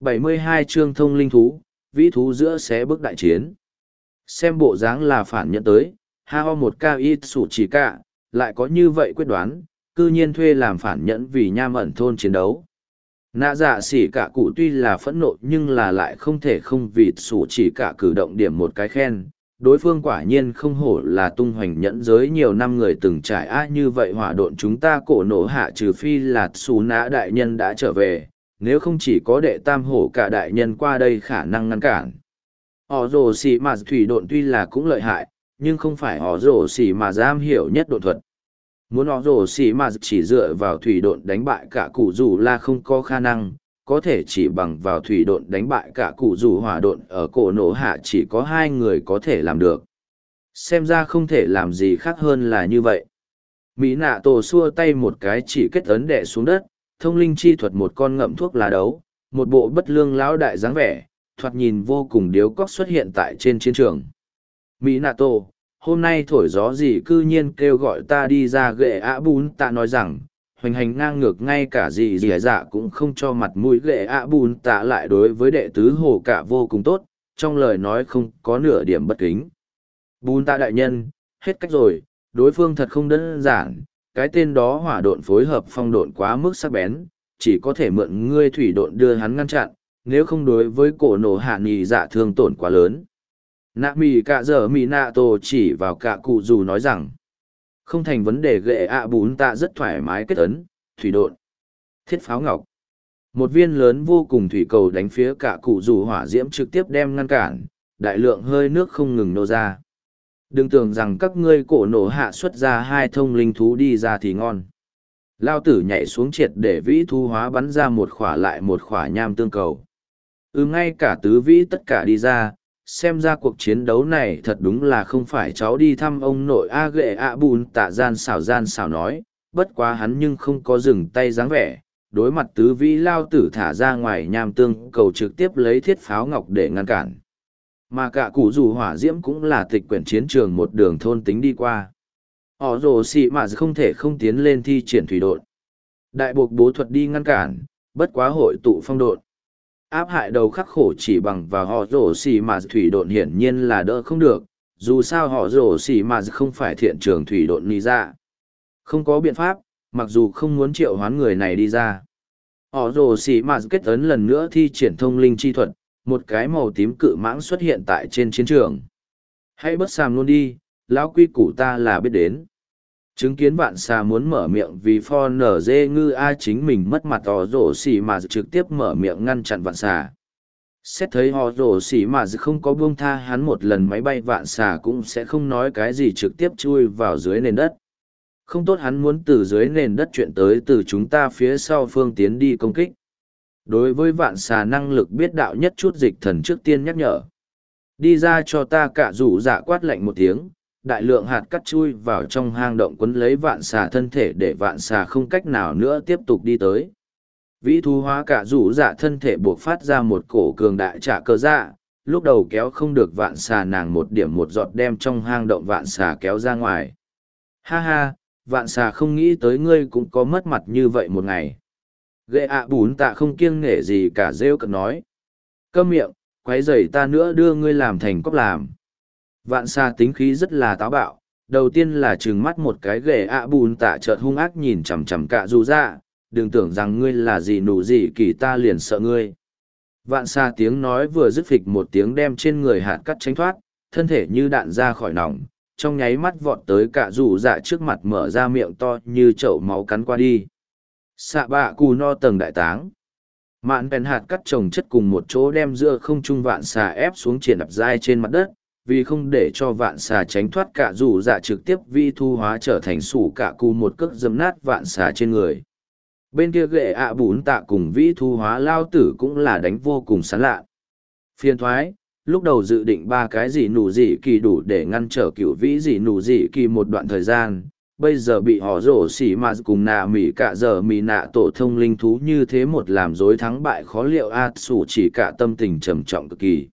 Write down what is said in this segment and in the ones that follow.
72 chương thông linh thú, vĩ thú giữa xé bước đại chiến. Xem bộ dáng là phản nhận tới, ha ho một cao ít sủ chỉ cả, lại có như vậy quyết đoán, cư nhiên thuê làm phản nhẫn vì nham ẩn thôn chiến đấu. Nạ dạ xỉ cả cụ tuy là phẫn nộ nhưng là lại không thể không vì sủ chỉ cả cử động điểm một cái khen. Đối phương quả nhiên không hổ là tung hoành nhẫn giới nhiều năm người từng trải á như vậy hỏa độn chúng ta cổ nổ hạ trừ phi là xù nã đại nhân đã trở về, nếu không chỉ có đệ tam hổ cả đại nhân qua đây khả năng ngăn cản. Họ rồ xì mà thủy độn tuy là cũng lợi hại, nhưng không phải họ rồ xì mà giam hiểu nhất độn thuật. Muốn họ rồ xì mà chỉ dựa vào thủy độn đánh bại cả cụ dù là không có khả năng, có thể chỉ bằng vào thủy độn đánh bại cả cụ dù hỏa độn ở cổ nổ hạ chỉ có hai người có thể làm được. Xem ra không thể làm gì khác hơn là như vậy. Mỹ nạ tổ xua tay một cái chỉ kết ấn đệ xuống đất, thông linh chi thuật một con ngậm thuốc lá đấu, một bộ bất lương lão đại dáng vẻ, thoạt nhìn vô cùng điếu cóc xuất hiện tại trên chiến trường. Mỹ nạ Tô, hôm nay thổi gió gì cư nhiên kêu gọi ta đi ra ghệ ạ bún tạ nói rằng hoành hành ngang ngược ngay cả gì gì dạ cũng không cho mặt mũi ghệ ạ bún tạ lại đối với đệ tứ hồ cả vô cùng tốt trong lời nói không có nửa điểm bất kính bún tạ đại nhân hết cách rồi đối phương thật không đơn giản cái tên đó hỏa độn phối hợp phong độn quá mức sắc bén, chỉ có thể mượn ngươi thủy độn đưa hắn ngăn chặn, nếu không đối với cổ nổ hạ nghỉ dạ thương tổn quá lớn. Nạ mì cạ dở mì nạ tổ chỉ vào cạ cụ dù nói rằng, không thành vấn đề gệ ạ bún ta rất thoải mái kết ấn, thủy độn. Thiết pháo ngọc. Một viên lớn vô cùng thủy cầu đánh phía cạ cụ dù hỏa diễm trực tiếp đem ngăn cản, đại lượng hơi nước không ngừng nô ra đừng tưởng rằng các ngươi cổ nổ hạ xuất ra hai thông linh thú đi ra thì ngon. Lao tử nhảy xuống triệt để vĩ thu hóa bắn ra một khỏa lại một khỏa nham tương cầu. Ừ ngay cả tứ vĩ tất cả đi ra, xem ra cuộc chiến đấu này thật đúng là không phải cháu đi thăm ông nội a ghệ a bùn tạ gian xảo gian xảo nói, bất quá hắn nhưng không có dừng tay dáng vẻ, đối mặt tứ vĩ lao tử thả ra ngoài nham tương cầu trực tiếp lấy thiết pháo ngọc để ngăn cản mà cả cụ dù hỏa diễm cũng là tịch quyển chiến trường một đường thôn tính đi qua. Họ rồ xị mà không thể không tiến lên thi triển thủy đột. Đại buộc bố thuật đi ngăn cản, bất quá hội tụ phong độn áp hại đầu khắc khổ chỉ bằng và họ rổ xì mà thủy độn hiển nhiên là đỡ không được, dù sao họ rổ xì mà không phải thiện trường thủy độn nghĩ ra. Không có biện pháp, mặc dù không muốn triệu hoán người này đi ra. Họ rổ xì mà kết ấn lần nữa thi triển thông linh chi thuật một cái màu tím cự mãng xuất hiện tại trên chiến trường. Hãy bất sàm luôn đi, lão quy củ ta là biết đến. Chứng kiến vạn xà muốn mở miệng vì pho nở dê ngư a chính mình mất mặt họ rổ xỉ mà trực tiếp mở miệng ngăn chặn vạn xà. Xét thấy họ rổ xỉ mà không có buông tha hắn một lần máy bay vạn xà cũng sẽ không nói cái gì trực tiếp chui vào dưới nền đất. Không tốt hắn muốn từ dưới nền đất chuyện tới từ chúng ta phía sau phương tiến đi công kích đối với vạn xà năng lực biết đạo nhất chút dịch thần trước tiên nhắc nhở đi ra cho ta cả rủ dạ quát lạnh một tiếng đại lượng hạt cắt chui vào trong hang động quấn lấy vạn xà thân thể để vạn xà không cách nào nữa tiếp tục đi tới. Vĩ thú hóa cả rủ dạ thân thể buộc phát ra một cổ cường đại trả cơ dạ, lúc đầu kéo không được vạn xà nàng một điểm một giọt đem trong hang động vạn xà kéo ra ngoài. Ha ha, vạn xà không nghĩ tới ngươi cũng có mất mặt như vậy một ngày. Ghệ ạ bún tạ không kiêng nghệ gì cả rêu cực nói. Câm miệng, quấy rầy ta nữa đưa ngươi làm thành cốc làm. Vạn xa tính khí rất là táo bạo, đầu tiên là trừng mắt một cái ghệ ạ bùn tạ chợt hung ác nhìn chằm chằm cạ dù ra, đừng tưởng rằng ngươi là gì nụ gì kỳ ta liền sợ ngươi. Vạn xa tiếng nói vừa dứt phịch một tiếng đem trên người hạt cắt tránh thoát, thân thể như đạn ra khỏi nòng, trong nháy mắt vọt tới cạ rủ dạ trước mặt mở ra miệng to như chậu máu cắn qua đi. Xạ bạ cù no tầng đại táng. Mạn bèn hạt cắt trồng chất cùng một chỗ đem giữa không trung vạn xà ép xuống triển đập dai trên mặt đất, vì không để cho vạn xà tránh thoát cả dù dạ trực tiếp vi thu hóa trở thành sủ cả cù một cước dấm nát vạn xà trên người bên kia ghệ ạ bún tạ cùng vĩ thu hóa lao tử cũng là đánh vô cùng sán lạ phiên thoái lúc đầu dự định ba cái gì nụ gì kỳ đủ để ngăn trở cựu vĩ gì nụ gì kỳ một đoạn thời gian bây giờ bị họ rổ xỉ mà cùng nạ mỉ cả giờ mỉ nạ tổ thông linh thú như thế một làm dối thắng bại khó liệu a sủ chỉ cả tâm tình trầm trọng cực kỳ.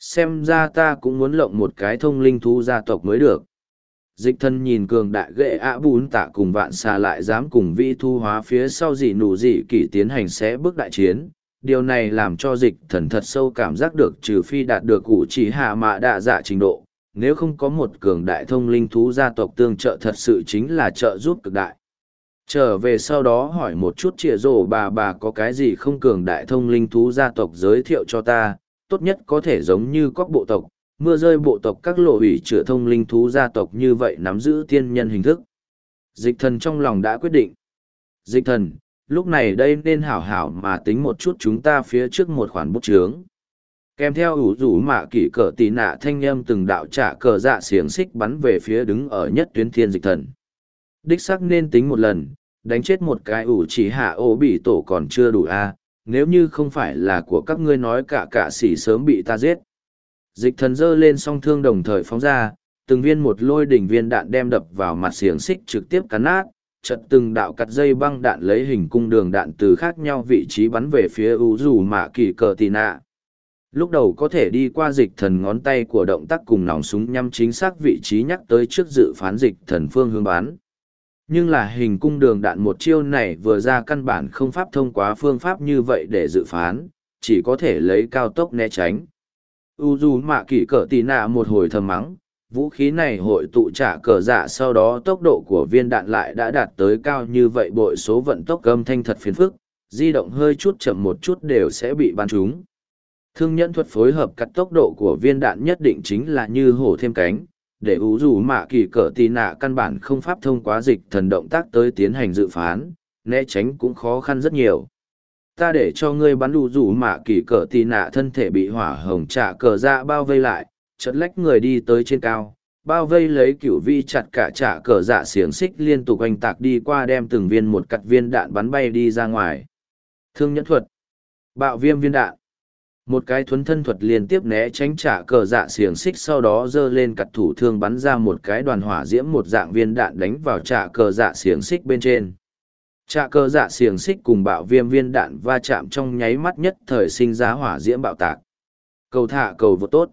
Xem ra ta cũng muốn lộng một cái thông linh thú gia tộc mới được. Dịch thân nhìn cường đại ghệ ạ bún tạ cùng vạn xà lại dám cùng vi thu hóa phía sau dị nụ dị kỷ tiến hành sẽ bước đại chiến. Điều này làm cho dịch thần thật sâu cảm giác được trừ phi đạt được cụ chỉ hạ mạ đạ dạ trình độ, nếu không có một cường đại thông linh thú gia tộc tương trợ thật sự chính là trợ giúp cực đại. Trở về sau đó hỏi một chút trịa rổ bà bà có cái gì không cường đại thông linh thú gia tộc giới thiệu cho ta, tốt nhất có thể giống như các bộ tộc, mưa rơi bộ tộc các lộ ủy chữa thông linh thú gia tộc như vậy nắm giữ tiên nhân hình thức. Dịch thần trong lòng đã quyết định. Dịch thần, lúc này đây nên hảo hảo mà tính một chút chúng ta phía trước một khoản bút chướng. Kèm theo ủ rủ mạ kỷ cờ tì nạ thanh âm từng đạo trả cờ dạ xiềng xích bắn về phía đứng ở nhất tuyến thiên dịch thần. Đích sắc nên tính một lần, đánh chết một cái ủ chỉ hạ ô bị tổ còn chưa đủ a nếu như không phải là của các ngươi nói cả cả xỉ sớm bị ta giết. Dịch thần dơ lên song thương đồng thời phóng ra, từng viên một lôi đỉnh viên đạn đem đập vào mặt xiềng xích trực tiếp cắn nát, chật từng đạo cắt dây băng đạn lấy hình cung đường đạn từ khác nhau vị trí bắn về phía ủ rủ mạ kỳ cờ tì nạ. Lúc đầu có thể đi qua dịch thần ngón tay của động tác cùng nòng súng nhắm chính xác vị trí nhắc tới trước dự phán dịch thần phương hướng bán. Nhưng là hình cung đường đạn một chiêu này vừa ra căn bản không pháp thông qua phương pháp như vậy để dự phán, chỉ có thể lấy cao tốc né tránh. U dù mạ kỷ cỡ tì nạ một hồi thầm mắng, vũ khí này hội tụ trả cờ dạ sau đó tốc độ của viên đạn lại đã đạt tới cao như vậy bội số vận tốc âm thanh thật phiền phức, di động hơi chút chậm một chút đều sẽ bị bắn trúng. Thương nhẫn thuật phối hợp cắt tốc độ của viên đạn nhất định chính là như hổ thêm cánh, để ủ dù mạ kỳ cỡ tì nạ căn bản không pháp thông qua dịch thần động tác tới tiến hành dự phán, né tránh cũng khó khăn rất nhiều. Ta để cho ngươi bắn đủ rủ mạ kỳ cỡ tì nạ thân thể bị hỏa hồng trả cờ ra bao vây lại, chật lách người đi tới trên cao, bao vây lấy cửu vi chặt cả trả cờ dạ xiềng xích liên tục oanh tạc đi qua đem từng viên một cặt viên đạn bắn bay đi ra ngoài. Thương nhẫn thuật. Bạo viêm viên đạn một cái thuấn thân thuật liên tiếp né tránh trả cờ dạ xiềng xích sau đó giơ lên cặt thủ thương bắn ra một cái đoàn hỏa diễm một dạng viên đạn đánh vào trả cờ dạ xiềng xích bên trên. Trả cờ dạ xiềng xích cùng bạo viêm viên đạn va chạm trong nháy mắt nhất thời sinh ra hỏa diễm bạo tạc. Cầu thả cầu vô tốt.